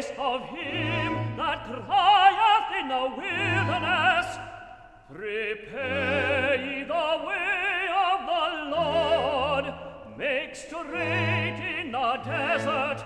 taste of him that crieth in the wilderness, Prepare ye the way of the Lord, make straight in the desert